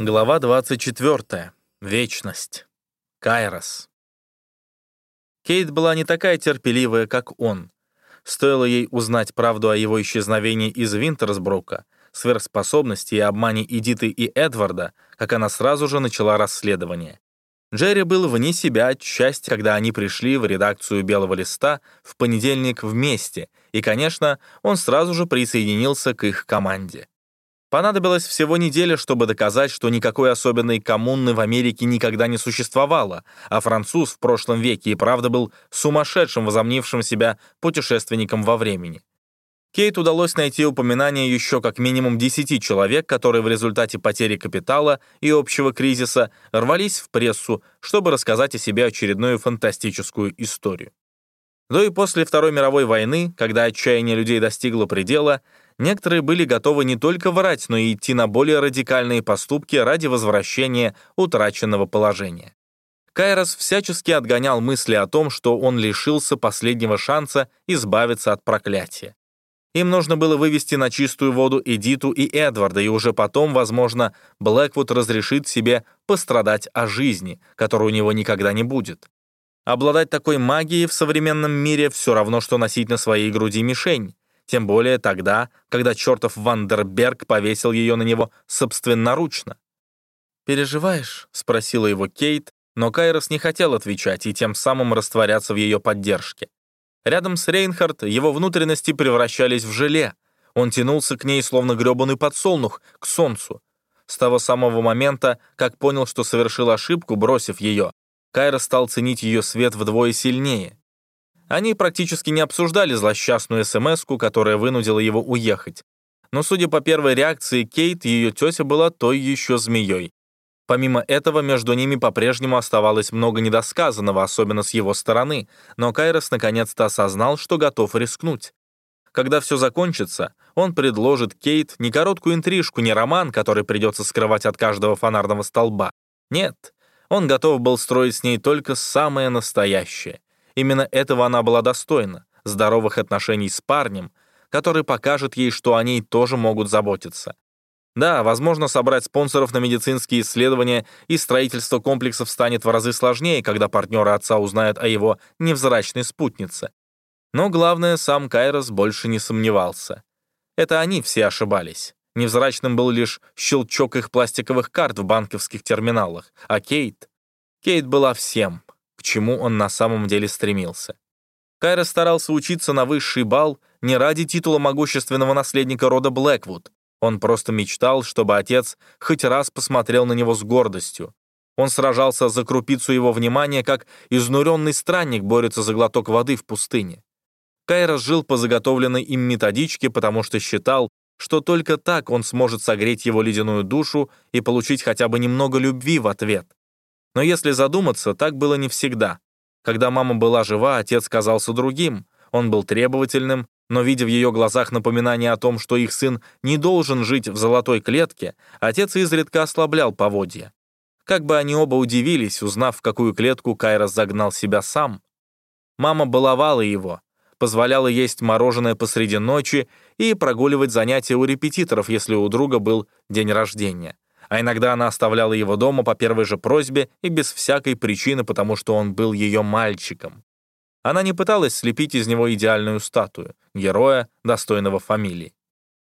Глава 24. Вечность. Кайрос. Кейт была не такая терпеливая, как он. Стоило ей узнать правду о его исчезновении из Винтерсбрука, сверхспособности и обмане Эдиты и Эдварда, как она сразу же начала расследование. Джерри был вне себя от счастья, когда они пришли в редакцию «Белого листа» в понедельник вместе, и, конечно, он сразу же присоединился к их команде. Понадобилось всего неделя, чтобы доказать, что никакой особенной коммуны в Америке никогда не существовало, а француз в прошлом веке и правда был сумасшедшим, возомнившим себя путешественником во времени. Кейт удалось найти упоминание еще как минимум 10 человек, которые в результате потери капитала и общего кризиса рвались в прессу, чтобы рассказать о себе очередную фантастическую историю. До и после Второй мировой войны, когда отчаяние людей достигло предела, некоторые были готовы не только врать, но и идти на более радикальные поступки ради возвращения утраченного положения. Кайрос всячески отгонял мысли о том, что он лишился последнего шанса избавиться от проклятия. Им нужно было вывести на чистую воду Эдиту и Эдварда, и уже потом, возможно, Блэквуд разрешит себе пострадать о жизни, которой у него никогда не будет. Обладать такой магией в современном мире все равно, что носить на своей груди мишень, тем более тогда, когда чертов Вандерберг повесил ее на него собственноручно. «Переживаешь?» — спросила его Кейт, но Кайрос не хотел отвечать и тем самым растворяться в ее поддержке. Рядом с Рейнхард его внутренности превращались в желе. Он тянулся к ней, словно гребаный подсолнух, к солнцу. С того самого момента, как понял, что совершил ошибку, бросив ее, Кайра стал ценить ее свет вдвое сильнее. Они практически не обсуждали злосчастную смс которая вынудила его уехать. Но, судя по первой реакции Кейт, ее тетя была той еще змеей. Помимо этого, между ними по-прежнему оставалось много недосказанного, особенно с его стороны, но Кайрос наконец-то осознал, что готов рискнуть. Когда все закончится, он предложит Кейт не короткую интрижку, не роман, который придется скрывать от каждого фонарного столба. Нет, он готов был строить с ней только самое настоящее. Именно этого она была достойна — здоровых отношений с парнем, который покажет ей, что о ней тоже могут заботиться. Да, возможно, собрать спонсоров на медицинские исследования и строительство комплексов станет в разы сложнее, когда партнеры отца узнают о его невзрачной спутнице. Но главное, сам Кайрос больше не сомневался. Это они все ошибались. Невзрачным был лишь щелчок их пластиковых карт в банковских терминалах, а Кейт... Кейт была всем, к чему он на самом деле стремился. Кайрос старался учиться на высший бал не ради титула могущественного наследника рода Блэквуд, он просто мечтал, чтобы отец хоть раз посмотрел на него с гордостью. Он сражался за крупицу его внимания, как изнуренный странник борется за глоток воды в пустыне. Кайрос жил по заготовленной им методичке, потому что считал, что только так он сможет согреть его ледяную душу и получить хотя бы немного любви в ответ. Но если задуматься, так было не всегда. Когда мама была жива, отец казался другим. Он был требовательным, но, видя в ее глазах напоминание о том, что их сын не должен жить в золотой клетке, отец изредка ослаблял поводья. Как бы они оба удивились, узнав, в какую клетку Кайрос загнал себя сам. Мама баловала его, позволяла есть мороженое посреди ночи и прогуливать занятия у репетиторов, если у друга был день рождения. А иногда она оставляла его дома по первой же просьбе и без всякой причины, потому что он был ее мальчиком. Она не пыталась слепить из него идеальную статую, героя, достойного фамилии.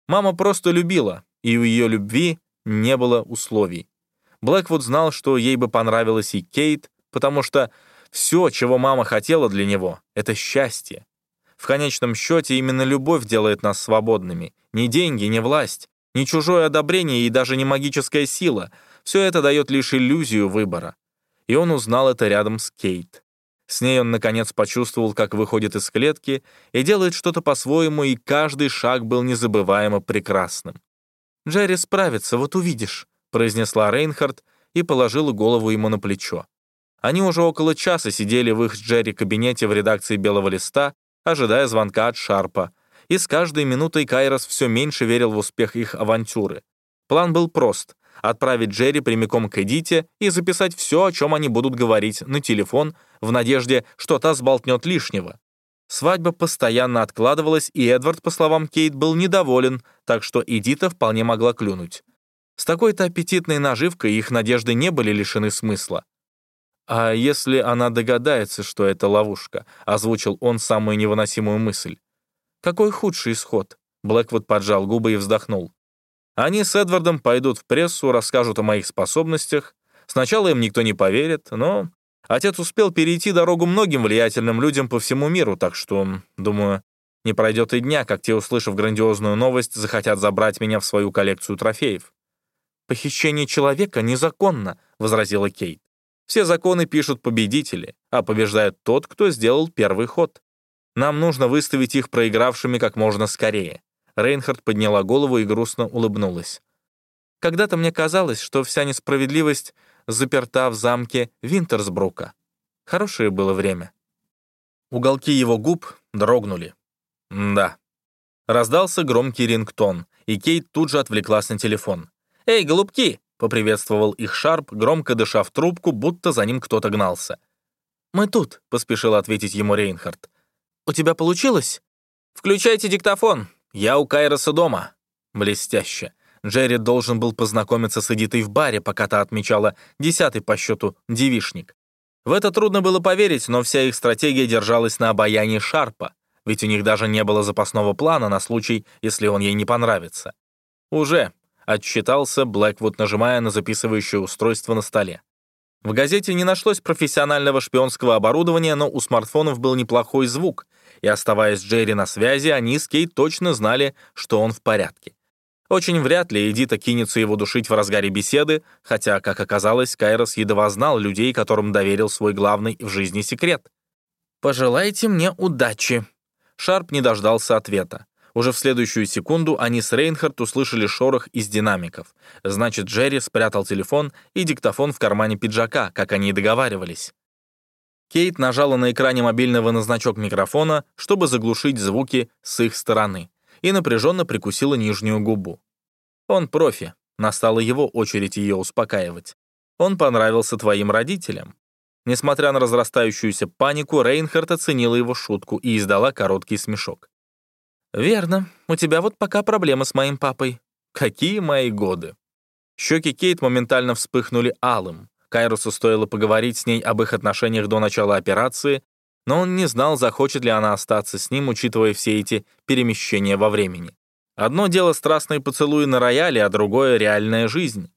Мама просто любила, и у ее любви не было условий. Блэквуд знал, что ей бы понравилась и Кейт, потому что все, чего мама хотела для него, — это счастье. В конечном счете именно любовь делает нас свободными. Ни деньги, ни власть, ни чужое одобрение и даже не магическая сила. Все это дает лишь иллюзию выбора. И он узнал это рядом с Кейт. С ней он, наконец, почувствовал, как выходит из клетки и делает что-то по-своему, и каждый шаг был незабываемо прекрасным. «Джерри справится, вот увидишь», — произнесла Рейнхард и положила голову ему на плечо. Они уже около часа сидели в их Джерри кабинете в редакции «Белого листа», ожидая звонка от Шарпа, и с каждой минутой Кайрос все меньше верил в успех их авантюры. План был прост отправить Джерри прямиком к Эдите и записать все, о чем они будут говорить, на телефон, в надежде, что та сболтнет лишнего. Свадьба постоянно откладывалась, и Эдвард, по словам Кейт, был недоволен, так что Эдита вполне могла клюнуть. С такой-то аппетитной наживкой их надежды не были лишены смысла. «А если она догадается, что это ловушка?» — озвучил он самую невыносимую мысль. «Какой худший исход?» — Блэквуд поджал губы и вздохнул. «Они с Эдвардом пойдут в прессу, расскажут о моих способностях. Сначала им никто не поверит, но отец успел перейти дорогу многим влиятельным людям по всему миру, так что, думаю, не пройдет и дня, как те, услышав грандиозную новость, захотят забрать меня в свою коллекцию трофеев». «Похищение человека незаконно», — возразила Кейт. «Все законы пишут победители, а побеждает тот, кто сделал первый ход. Нам нужно выставить их проигравшими как можно скорее». Рейнхард подняла голову и грустно улыбнулась. «Когда-то мне казалось, что вся несправедливость заперта в замке Винтерсбрука. Хорошее было время». Уголки его губ дрогнули. «Да». Раздался громкий рингтон, и Кейт тут же отвлеклась на телефон. «Эй, голубки!» — поприветствовал их Шарп, громко дыша в трубку, будто за ним кто-то гнался. «Мы тут», — поспешил ответить ему Рейнхард. «У тебя получилось?» «Включайте диктофон. Я у Кайроса дома». Блестяще. Джерри должен был познакомиться с Эдитой в баре, пока та отмечала десятый по счету девишник. В это трудно было поверить, но вся их стратегия держалась на обаянии Шарпа, ведь у них даже не было запасного плана на случай, если он ей не понравится. Уже, отчитался Блэквуд, нажимая на записывающее устройство на столе. В газете не нашлось профессионального шпионского оборудования, но у смартфонов был неплохой звук, и, оставаясь Джерри на связи, они с Кейт точно знали, что он в порядке. Очень вряд ли Эдита кинется его душить в разгаре беседы, хотя, как оказалось, Кайрос едва знал людей, которым доверил свой главный в жизни секрет. «Пожелайте мне удачи». Шарп не дождался ответа. Уже в следующую секунду они с Рейнхард услышали шорох из динамиков. Значит, Джерри спрятал телефон и диктофон в кармане пиджака, как они и договаривались. Кейт нажала на экране мобильного на значок микрофона, чтобы заглушить звуки с их стороны, и напряженно прикусила нижнюю губу. Он профи. Настала его очередь ее успокаивать. Он понравился твоим родителям. Несмотря на разрастающуюся панику, Рейнхард оценила его шутку и издала короткий смешок. «Верно. У тебя вот пока проблемы с моим папой. Какие мои годы?» Щеки Кейт моментально вспыхнули алым. Кайрусу стоило поговорить с ней об их отношениях до начала операции, но он не знал, захочет ли она остаться с ним, учитывая все эти перемещения во времени. Одно дело страстные поцелуи на рояле, а другое — реальная жизнь.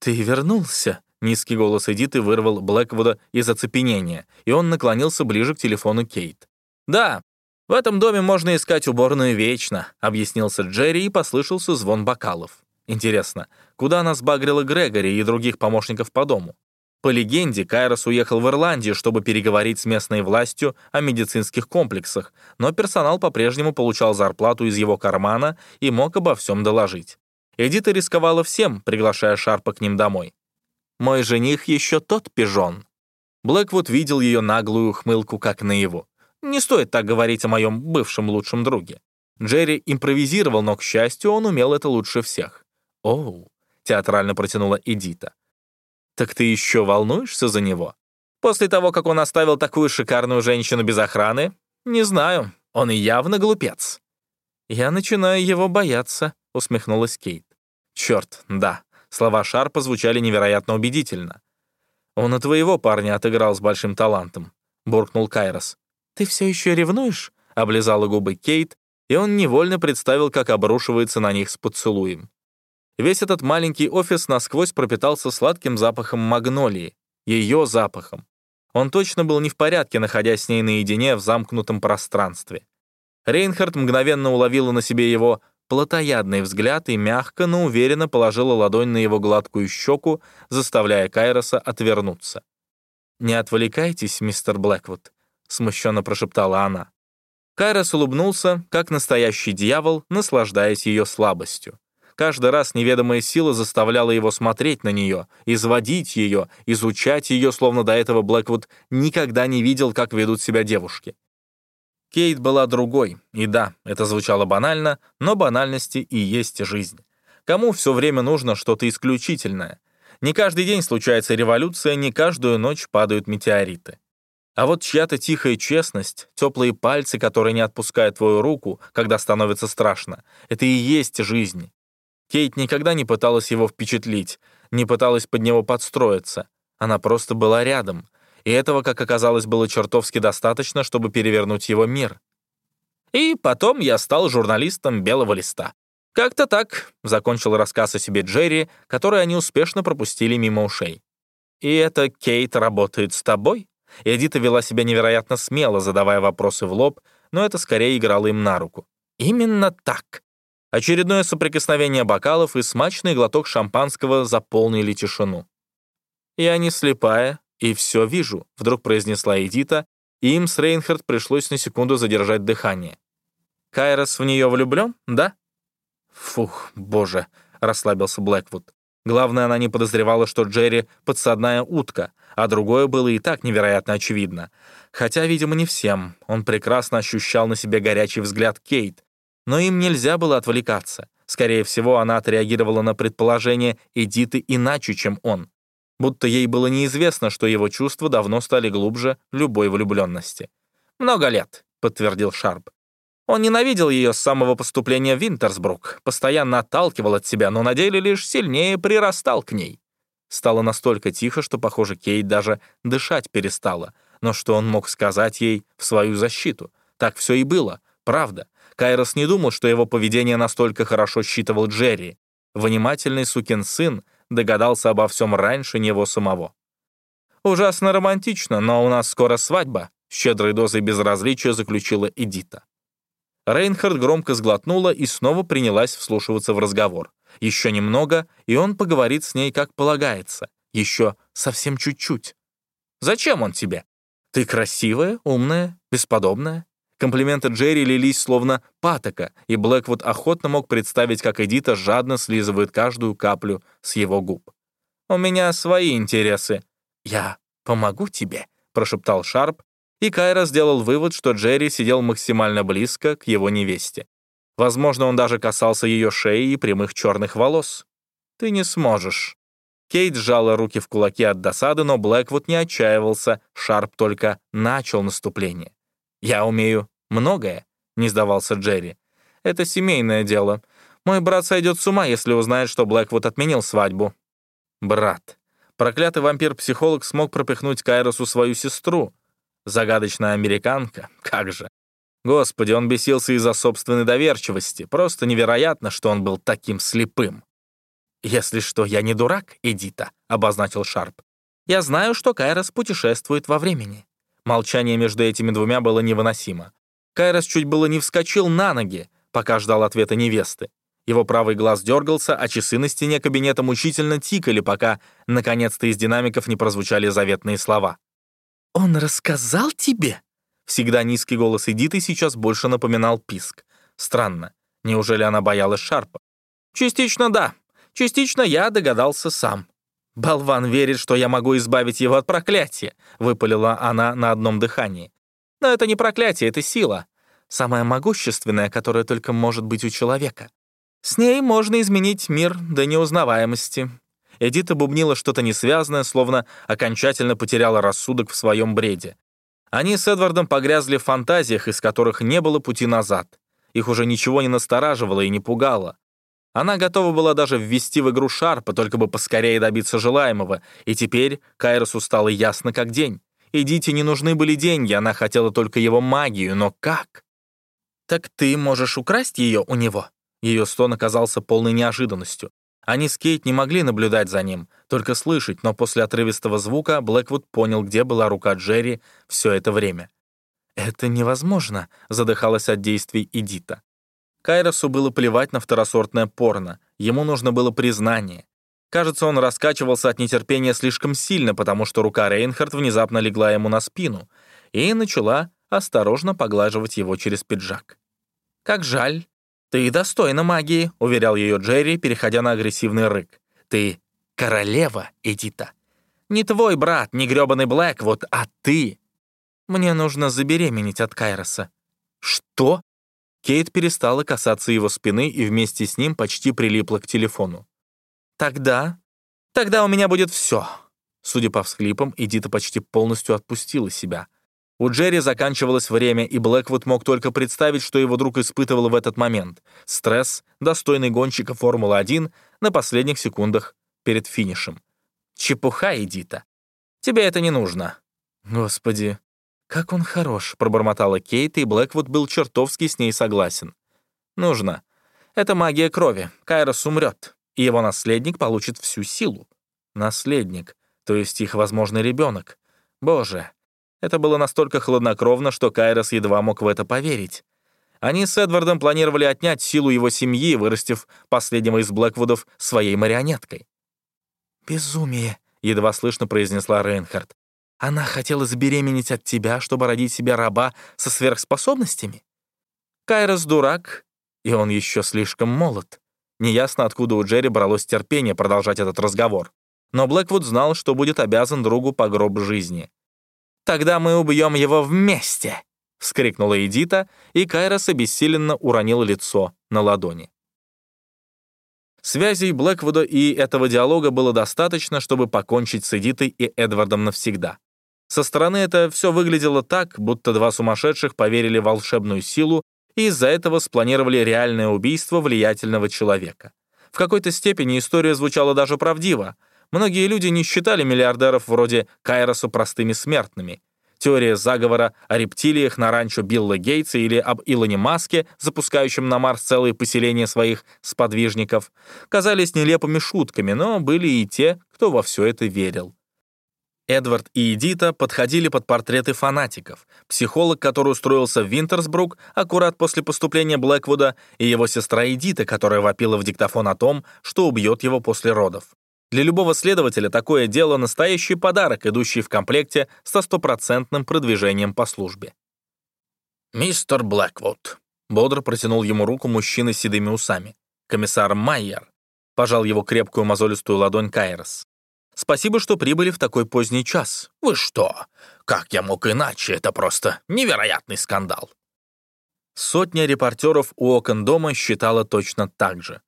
«Ты вернулся?» — низкий голос Эдиты вырвал Блэквуда из оцепенения, и он наклонился ближе к телефону Кейт. «Да, «В этом доме можно искать уборную вечно», — объяснился Джерри и послышался звон бокалов. Интересно, куда нас багрила Грегори и других помощников по дому? По легенде, Кайрос уехал в Ирландию, чтобы переговорить с местной властью о медицинских комплексах, но персонал по-прежнему получал зарплату из его кармана и мог обо всем доложить. Эдита рисковала всем, приглашая Шарпа к ним домой. «Мой жених еще тот пижон». Блэквуд видел ее наглую хмылку как наяву. Не стоит так говорить о моем бывшем лучшем друге. Джерри импровизировал, но, к счастью, он умел это лучше всех. «Оу», — театрально протянула Эдита. «Так ты еще волнуешься за него? После того, как он оставил такую шикарную женщину без охраны? Не знаю, он явно глупец». «Я начинаю его бояться», — усмехнулась Кейт. «Черт, да». Слова Шарпа звучали невероятно убедительно. «Он и твоего парня отыграл с большим талантом», — буркнул Кайрос. «Ты все еще ревнуешь?» — облизала губы Кейт, и он невольно представил, как обрушивается на них с поцелуем. Весь этот маленький офис насквозь пропитался сладким запахом магнолии, ее запахом. Он точно был не в порядке, находясь с ней наедине в замкнутом пространстве. Рейнхард мгновенно уловила на себе его плотоядный взгляд и мягко, но уверенно положила ладонь на его гладкую щеку, заставляя Кайроса отвернуться. «Не отвлекайтесь, мистер Блэквуд. — смущенно прошептала она. Кайрос улыбнулся, как настоящий дьявол, наслаждаясь ее слабостью. Каждый раз неведомая сила заставляла его смотреть на нее, изводить ее, изучать ее, словно до этого Блэквуд никогда не видел, как ведут себя девушки. Кейт была другой, и да, это звучало банально, но банальности и есть жизнь. Кому все время нужно что-то исключительное? Не каждый день случается революция, не каждую ночь падают метеориты. А вот чья-то тихая честность, теплые пальцы, которые не отпускают твою руку, когда становится страшно, это и есть жизнь. Кейт никогда не пыталась его впечатлить, не пыталась под него подстроиться. Она просто была рядом, и этого, как оказалось, было чертовски достаточно, чтобы перевернуть его мир. И потом я стал журналистом «Белого листа». Как-то так закончил рассказ о себе Джерри, который они успешно пропустили мимо ушей. «И это Кейт работает с тобой?» Эдита вела себя невероятно смело, задавая вопросы в лоб, но это скорее играло им на руку. «Именно так!» Очередное соприкосновение бокалов и смачный глоток шампанского заполнили тишину. «Я не слепая и все вижу», — вдруг произнесла Эдита, и им с Рейнхард пришлось на секунду задержать дыхание. «Кайрос в нее влюблен, да?» «Фух, боже», — расслабился Блэквуд. Главное, она не подозревала, что Джерри — подсадная утка, а другое было и так невероятно очевидно. Хотя, видимо, не всем. Он прекрасно ощущал на себе горячий взгляд Кейт. Но им нельзя было отвлекаться. Скорее всего, она отреагировала на предположение Эдиты иначе, чем он. Будто ей было неизвестно, что его чувства давно стали глубже любой влюбленности. «Много лет», — подтвердил Шарп. Он ненавидел ее с самого поступления в Винтерсбрук, постоянно отталкивал от себя, но на деле лишь сильнее прирастал к ней. Стало настолько тихо, что, похоже, Кейт даже дышать перестала. Но что он мог сказать ей в свою защиту? Так все и было, правда. Кайрос не думал, что его поведение настолько хорошо считывал Джерри. Внимательный сукин сын догадался обо всем раньше него самого. «Ужасно романтично, но у нас скоро свадьба», — щедрой дозой безразличия заключила Эдита. Рейнхард громко сглотнула и снова принялась вслушиваться в разговор. Еще немного, и он поговорит с ней как полагается. Еще совсем чуть-чуть. «Зачем он тебе? Ты красивая, умная, бесподобная». Комплименты Джерри лились словно патока, и Блэквуд охотно мог представить, как Эдита жадно слизывает каждую каплю с его губ. «У меня свои интересы. Я помогу тебе», — прошептал Шарп, и Кайра сделал вывод, что Джерри сидел максимально близко к его невесте. Возможно, он даже касался ее шеи и прямых черных волос. «Ты не сможешь». Кейт сжала руки в кулаки от досады, но Блэквуд не отчаивался, Шарп только начал наступление. «Я умею многое», — не сдавался Джерри. «Это семейное дело. Мой брат сойдет с ума, если узнает, что Блэквуд отменил свадьбу». «Брат». Проклятый вампир-психолог смог пропихнуть Кайросу свою сестру, Загадочная американка? Как же. Господи, он бесился из-за собственной доверчивости. Просто невероятно, что он был таким слепым. «Если что, я не дурак, Эдита», — обозначил Шарп. «Я знаю, что Кайрос путешествует во времени». Молчание между этими двумя было невыносимо. Кайрос чуть было не вскочил на ноги, пока ждал ответа невесты. Его правый глаз дергался, а часы на стене кабинета мучительно тикали, пока, наконец-то, из динамиков не прозвучали заветные слова. «Он рассказал тебе?» Всегда низкий голос Эдиты сейчас больше напоминал писк. Странно. Неужели она боялась Шарпа? «Частично да. Частично я догадался сам. Болван верит, что я могу избавить его от проклятия», — выпалила она на одном дыхании. «Но это не проклятие, это сила. Самая могущественная, которая только может быть у человека. С ней можно изменить мир до неузнаваемости. Эдита бубнила что-то несвязное, словно окончательно потеряла рассудок в своем бреде. Они с Эдвардом погрязли в фантазиях, из которых не было пути назад. Их уже ничего не настораживало и не пугало. Она готова была даже ввести в игру Шарпа, только бы поскорее добиться желаемого, и теперь Кайросу стало ясно как день. Эдите не нужны были деньги, она хотела только его магию, но как? «Так ты можешь украсть ее у него?» Ее стон оказался полной неожиданностью. Они с Кейт не могли наблюдать за ним, только слышать, но после отрывистого звука Блэквуд понял, где была рука Джерри все это время. «Это невозможно», — задыхалась от действий Эдита. Кайросу было плевать на второсортное порно, ему нужно было признание. Кажется, он раскачивался от нетерпения слишком сильно, потому что рука Рейнхард внезапно легла ему на спину и начала осторожно поглаживать его через пиджак. «Как жаль», «Ты достойна магии», — уверял ее Джерри, переходя на агрессивный рык. «Ты королева, Эдита. Не твой брат, не грёбаный Блэквуд, а ты. Мне нужно забеременеть от Кайроса». «Что?» Кейт перестала касаться его спины и вместе с ним почти прилипла к телефону. «Тогда... Тогда у меня будет все. Судя по всхлипам, Эдита почти полностью отпустила себя. У Джерри заканчивалось время, и Блэквуд мог только представить, что его друг испытывал в этот момент. Стресс, достойный гонщика Формулы-1 на последних секундах перед финишем. Чепуха, Эдита. Тебе это не нужно. Господи, как он хорош, пробормотала Кейт, и Блэквуд был чертовски с ней согласен. Нужно. Это магия крови. Кайрос умрет, и его наследник получит всю силу. Наследник, то есть их возможный ребенок. Боже, это было настолько хладнокровно, что Кайрос едва мог в это поверить. Они с Эдвардом планировали отнять силу его семьи, вырастив последнего из Блэквудов своей марионеткой. «Безумие», — едва слышно произнесла Рейнхард. «Она хотела забеременеть от тебя, чтобы родить себе раба со сверхспособностями?» Кайрос дурак, и он еще слишком молод. Неясно, откуда у Джерри бралось терпение продолжать этот разговор. Но Блэквуд знал, что будет обязан другу по гроб жизни. «Тогда мы убьем его вместе!» — вскрикнула Эдита, и Кайрос обессиленно уронил лицо на ладони. Связей Блэквуда и этого диалога было достаточно, чтобы покончить с Эдитой и Эдвардом навсегда. Со стороны это все выглядело так, будто два сумасшедших поверили в волшебную силу и из-за этого спланировали реальное убийство влиятельного человека. В какой-то степени история звучала даже правдиво, Многие люди не считали миллиардеров вроде Кайроса простыми смертными. Теория заговора о рептилиях на ранчо Билла Гейтса или об Илоне Маске, запускающем на Марс целые поселения своих сподвижников, казались нелепыми шутками, но были и те, кто во все это верил. Эдвард и Эдита подходили под портреты фанатиков. Психолог, который устроился в Винтерсбрук аккурат после поступления Блэквуда, и его сестра Эдита, которая вопила в диктофон о том, что убьет его после родов. Для любого следователя такое дело — настоящий подарок, идущий в комплекте со стопроцентным продвижением по службе. «Мистер Блэквуд», — бодро протянул ему руку мужчина с седыми усами. «Комиссар Майер», — пожал его крепкую мозолистую ладонь Кайрос. «Спасибо, что прибыли в такой поздний час». «Вы что? Как я мог иначе? Это просто невероятный скандал». Сотня репортеров у окон дома считала точно так же.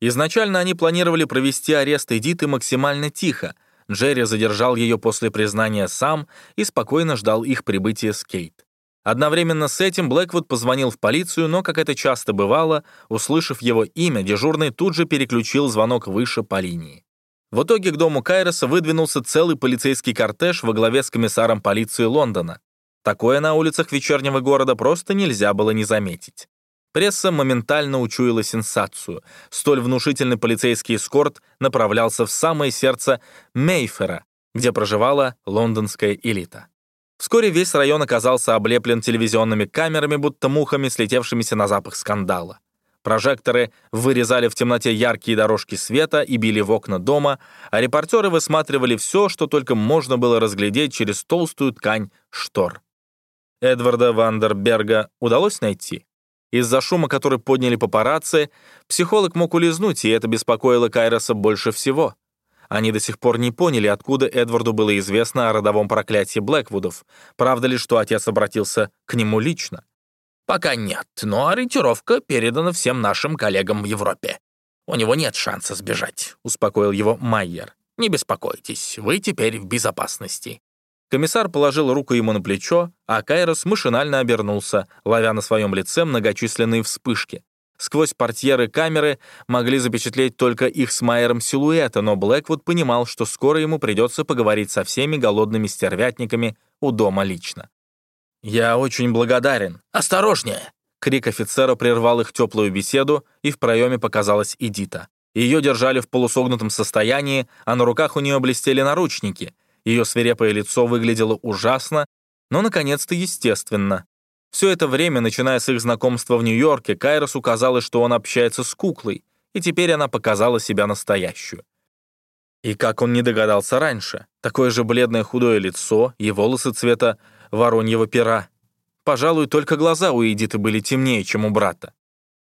Изначально они планировали провести арест Эдиты максимально тихо. Джерри задержал ее после признания сам и спокойно ждал их прибытия с Кейт. Одновременно с этим Блэквуд позвонил в полицию, но, как это часто бывало, услышав его имя, дежурный тут же переключил звонок выше по линии. В итоге к дому Кайроса выдвинулся целый полицейский кортеж во главе с комиссаром полиции Лондона. Такое на улицах вечернего города просто нельзя было не заметить. Пресса моментально учуяла сенсацию. Столь внушительный полицейский эскорт направлялся в самое сердце Мейфера, где проживала лондонская элита. Вскоре весь район оказался облеплен телевизионными камерами, будто мухами, слетевшимися на запах скандала. Прожекторы вырезали в темноте яркие дорожки света и били в окна дома, а репортеры высматривали все, что только можно было разглядеть через толстую ткань штор. Эдварда Вандерберга удалось найти? Из-за шума, который подняли папарацци, психолог мог улизнуть, и это беспокоило Кайроса больше всего. Они до сих пор не поняли, откуда Эдварду было известно о родовом проклятии Блэквудов. Правда ли, что отец обратился к нему лично? «Пока нет, но ориентировка передана всем нашим коллегам в Европе. У него нет шанса сбежать», — успокоил его Майер. «Не беспокойтесь, вы теперь в безопасности. Комиссар положил руку ему на плечо, а Кайрос машинально обернулся, ловя на своем лице многочисленные вспышки. Сквозь портьеры камеры могли запечатлеть только их с Майером силуэта, но Блэквуд понимал, что скоро ему придется поговорить со всеми голодными стервятниками у дома лично. «Я очень благодарен. Осторожнее!» Крик офицера прервал их теплую беседу, и в проеме показалась Эдита. Ее держали в полусогнутом состоянии, а на руках у нее блестели наручники — ее свирепое лицо выглядело ужасно, но, наконец-то, естественно. Все это время, начиная с их знакомства в Нью-Йорке, Кайросу казалось, что он общается с куклой, и теперь она показала себя настоящую. И как он не догадался раньше, такое же бледное худое лицо и волосы цвета вороньего пера. Пожалуй, только глаза у Эдиты были темнее, чем у брата.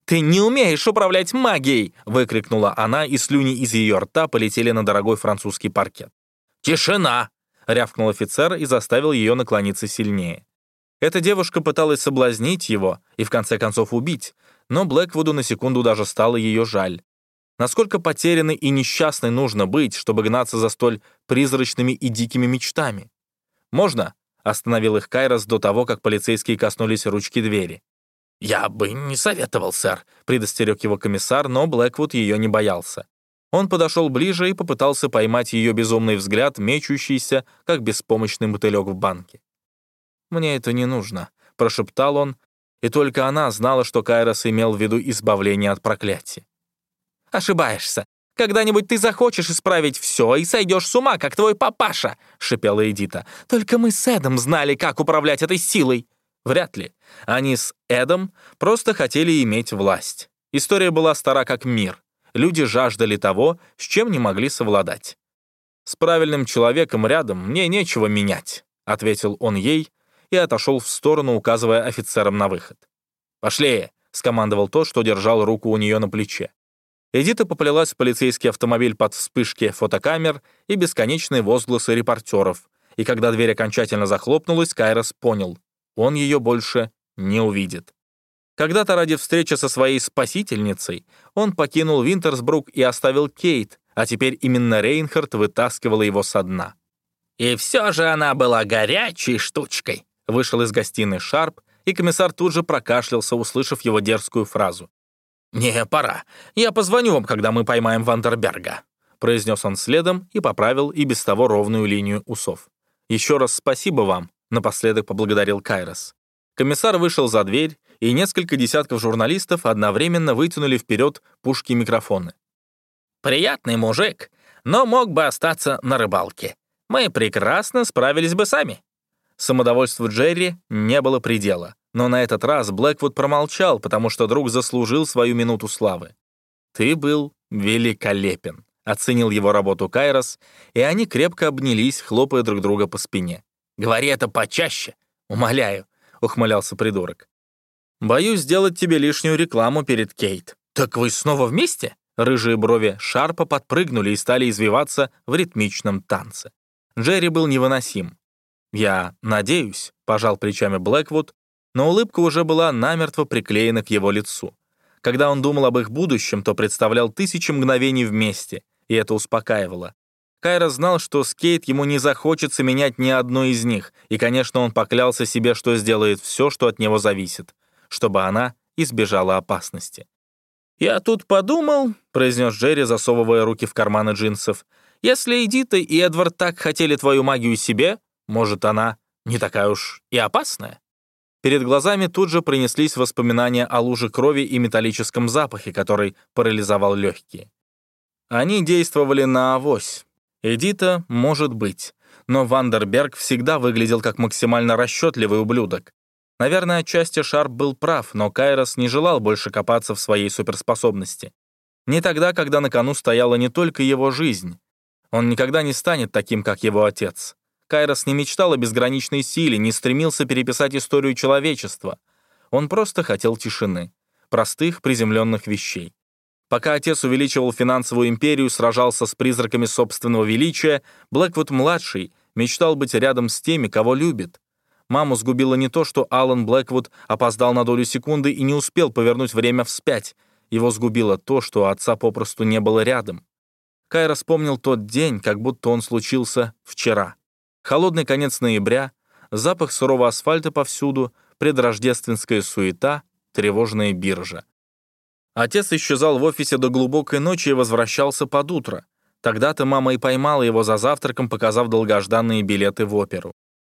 «Ты не умеешь управлять магией!» — выкрикнула она, и слюни из ее рта полетели на дорогой французский паркет. «Тишина!» — рявкнул офицер и заставил ее наклониться сильнее. Эта девушка пыталась соблазнить его и в конце концов убить, но Блэквуду на секунду даже стало ее жаль. Насколько потерянной и несчастной нужно быть, чтобы гнаться за столь призрачными и дикими мечтами? «Можно?» — Остановил их Кайрос до того, как полицейские коснулись ручки двери. «Я бы не советовал, сэр», — предостерег его комиссар, но Блэквуд ее не боялся. Он подошел ближе и попытался поймать ее безумный взгляд, мечущийся, как беспомощный мотылек в банке. «Мне это не нужно», — прошептал он, и только она знала, что Кайрос имел в виду избавление от проклятия. «Ошибаешься. Когда-нибудь ты захочешь исправить все и сойдешь с ума, как твой папаша», — шипела Эдита. «Только мы с Эдом знали, как управлять этой силой». Вряд ли. Они с Эдом просто хотели иметь власть. История была стара как мир. Люди жаждали того, с чем не могли совладать. «С правильным человеком рядом мне нечего менять», — ответил он ей и отошел в сторону, указывая офицерам на выход. «Пошли!» — скомандовал тот, что держал руку у нее на плече. Эдита поплелась в полицейский автомобиль под вспышки фотокамер и бесконечные возгласы репортеров, и когда дверь окончательно захлопнулась, Кайрос понял — он ее больше не увидит. Когда-то ради встречи со своей спасительницей он покинул Винтерсбрук и оставил Кейт, а теперь именно Рейнхард вытаскивала его со дна. «И все же она была горячей штучкой», — вышел из гостиной Шарп, и комиссар тут же прокашлялся, услышав его дерзкую фразу. «Не, пора. Я позвоню вам, когда мы поймаем Вандерберга», произнес он следом и поправил и без того ровную линию усов. «Еще раз спасибо вам», — напоследок поблагодарил Кайрос. Комиссар вышел за дверь, и несколько десятков журналистов одновременно вытянули вперед пушки-микрофоны. «Приятный мужик, но мог бы остаться на рыбалке. Мы прекрасно справились бы сами». Самодовольству Джерри не было предела. Но на этот раз Блэквуд промолчал, потому что друг заслужил свою минуту славы. «Ты был великолепен», — оценил его работу Кайрос, и они крепко обнялись, хлопая друг друга по спине. «Говори это почаще, умоляю», — ухмылялся придурок. «Боюсь сделать тебе лишнюю рекламу перед Кейт». «Так вы снова вместе?» Рыжие брови Шарпа подпрыгнули и стали извиваться в ритмичном танце. Джерри был невыносим. «Я надеюсь», — пожал плечами Блэквуд, но улыбка уже была намертво приклеена к его лицу. Когда он думал об их будущем, то представлял тысячи мгновений вместе, и это успокаивало. Кайра знал, что с Кейт ему не захочется менять ни одной из них, и, конечно, он поклялся себе, что сделает все, что от него зависит, чтобы она избежала опасности. «Я тут подумал», — произнес Джерри, засовывая руки в карманы джинсов, «если Эдита и Эдвард так хотели твою магию себе, может, она не такая уж и опасная?» Перед глазами тут же принеслись воспоминания о луже крови и металлическом запахе, который парализовал легкие. Они действовали на авось. Эдита может быть, но Вандерберг всегда выглядел как максимально расчетливый ублюдок. Наверное, отчасти Шарп был прав, но Кайрос не желал больше копаться в своей суперспособности. Не тогда, когда на кону стояла не только его жизнь. Он никогда не станет таким, как его отец. Кайрос не мечтал о безграничной силе, не стремился переписать историю человечества. Он просто хотел тишины, простых приземленных вещей. Пока отец увеличивал финансовую империю, сражался с призраками собственного величия, Блэквуд-младший мечтал быть рядом с теми, кого любит. Маму сгубило не то, что Алан Блэквуд опоздал на долю секунды и не успел повернуть время вспять. Его сгубило то, что отца попросту не было рядом. Кайра вспомнил тот день, как будто он случился вчера. Холодный конец ноября, запах сырого асфальта повсюду, предрождественская суета, тревожная биржа. Отец исчезал в офисе до глубокой ночи и возвращался под утро. Тогда-то мама и поймала его за завтраком, показав долгожданные билеты в оперу.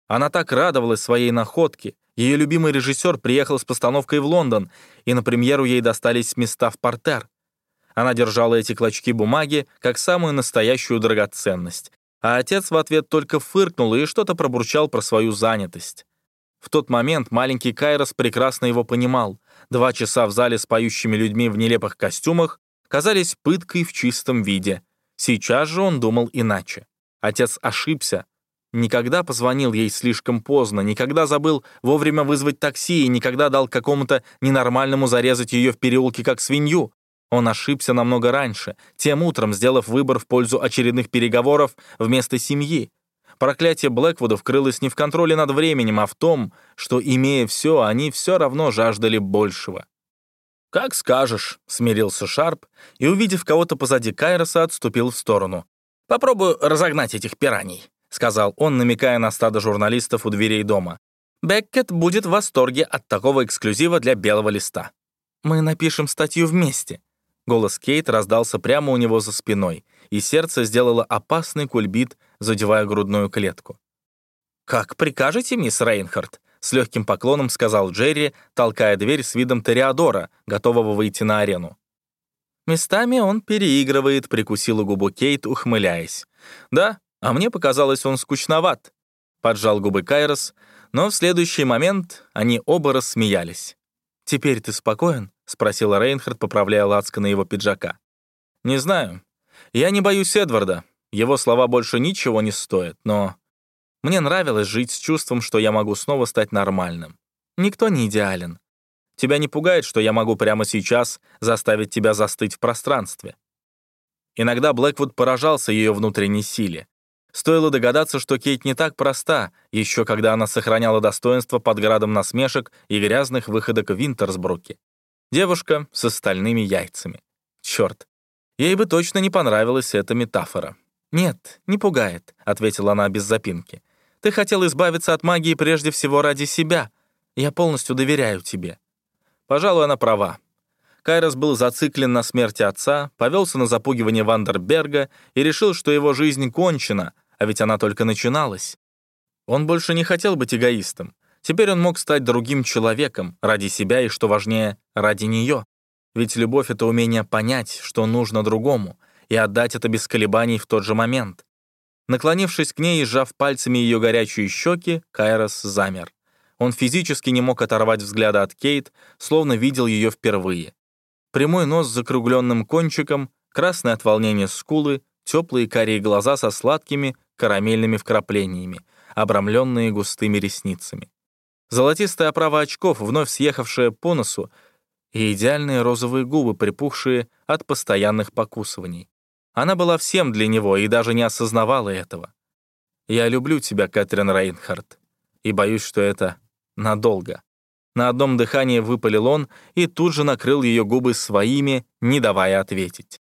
Она так радовалась своей находке. Ее любимый режиссер приехал с постановкой в Лондон, и на премьеру ей достались места в портер. Она держала эти клочки бумаги как самую настоящую драгоценность, а отец в ответ только фыркнул и что-то пробурчал про свою занятость. В тот момент маленький Кайрос прекрасно его понимал. Два часа в зале с поющими людьми в нелепых костюмах казались пыткой в чистом виде. Сейчас же он думал иначе. Отец ошибся. Никогда позвонил ей слишком поздно, никогда забыл вовремя вызвать такси и никогда дал какому-то ненормальному зарезать ее в переулке как свинью. Он ошибся намного раньше, тем утром сделав выбор в пользу очередных переговоров вместо семьи. Проклятие Блэквуда вкрылось не в контроле над временем, а в том, что, имея все, они все равно жаждали большего. «Как скажешь», — смирился Шарп и, увидев кого-то позади Кайроса, отступил в сторону. «Попробую разогнать этих пираний. — сказал он, намекая на стадо журналистов у дверей дома. «Беккет будет в восторге от такого эксклюзива для белого листа. Мы напишем статью вместе». Голос Кейт раздался прямо у него за спиной, и сердце сделало опасный кульбит, задевая грудную клетку. «Как прикажете, мисс Рейнхард?» — с легким поклоном сказал Джерри, толкая дверь с видом Ториадора, готового выйти на арену. Местами он переигрывает, прикусила губу Кейт, ухмыляясь. «Да, а мне показалось, он скучноват», — поджал губы Кайрос, но в следующий момент они оба рассмеялись. «Теперь ты спокоен?» — спросила Рейнхард, поправляя лацко на его пиджака. «Не знаю. Я не боюсь Эдварда. Его слова больше ничего не стоят, но мне нравилось жить с чувством, что я могу снова стать нормальным. Никто не идеален. Тебя не пугает, что я могу прямо сейчас заставить тебя застыть в пространстве. Иногда Блэквуд поражался ее внутренней силе. Стоило догадаться, что Кейт не так проста, еще когда она сохраняла достоинство под градом насмешек и грязных выходок в Винтерсбруке. Девушка с остальными яйцами. Черт, ей бы точно не понравилась эта метафора. «Нет, не пугает», — ответила она без запинки. «Ты хотел избавиться от магии прежде всего ради себя. Я полностью доверяю тебе». Пожалуй, она права. Кайрос был зациклен на смерти отца, повелся на запугивание Вандерберга и решил, что его жизнь кончена, а ведь она только начиналась. Он больше не хотел быть эгоистом. Теперь он мог стать другим человеком ради себя и, что важнее, ради нее. Ведь любовь — это умение понять, что нужно другому, и отдать это без колебаний в тот же момент. Наклонившись к ней и сжав пальцами ее горячие щеки, Кайрос замер. Он физически не мог оторвать взгляда от Кейт, словно видел ее впервые. Прямой нос с закругленным кончиком, красное от волнения скулы, теплые карие глаза со сладкими карамельными вкраплениями, обрамленные густыми ресницами. Золотистая оправа очков, вновь съехавшая по носу, и идеальные розовые губы, припухшие от постоянных покусываний. Она была всем для него и даже не осознавала этого. «Я люблю тебя, Кэтрин Рейнхард, и боюсь, что это надолго». На одном дыхании выпалил он и тут же накрыл ее губы своими, не давая ответить.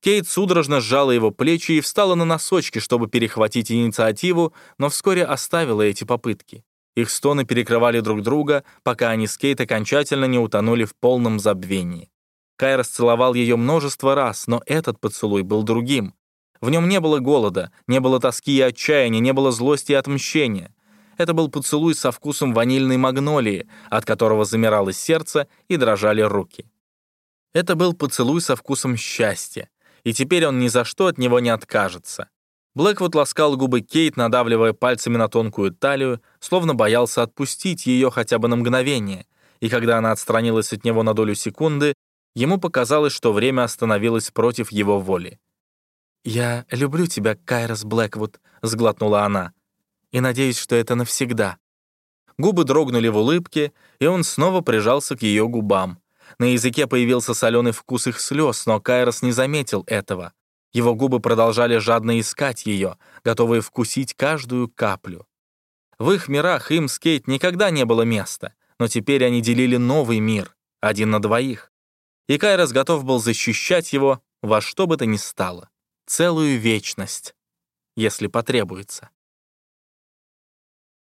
Кейт судорожно сжала его плечи и встала на носочки, чтобы перехватить инициативу, но вскоре оставила эти попытки. Их стоны перекрывали друг друга, пока они с Кейт окончательно не утонули в полном забвении. Кай расцеловал ее множество раз, но этот поцелуй был другим. В нем не было голода, не было тоски и отчаяния, не было злости и отмщения. Это был поцелуй со вкусом ванильной магнолии, от которого замирало сердце и дрожали руки. Это был поцелуй со вкусом счастья, и теперь он ни за что от него не откажется. Блэквуд ласкал губы Кейт, надавливая пальцами на тонкую талию, словно боялся отпустить ее хотя бы на мгновение, и когда она отстранилась от него на долю секунды, ему показалось, что время остановилось против его воли. «Я люблю тебя, Кайрос Блэквуд», — сглотнула она и надеюсь, что это навсегда». Губы дрогнули в улыбке, и он снова прижался к ее губам. На языке появился соленый вкус их слез, но Кайрос не заметил этого. Его губы продолжали жадно искать ее, готовые вкусить каждую каплю. В их мирах им с Кейт никогда не было места, но теперь они делили новый мир, один на двоих. И Кайрос готов был защищать его во что бы то ни стало, целую вечность, если потребуется.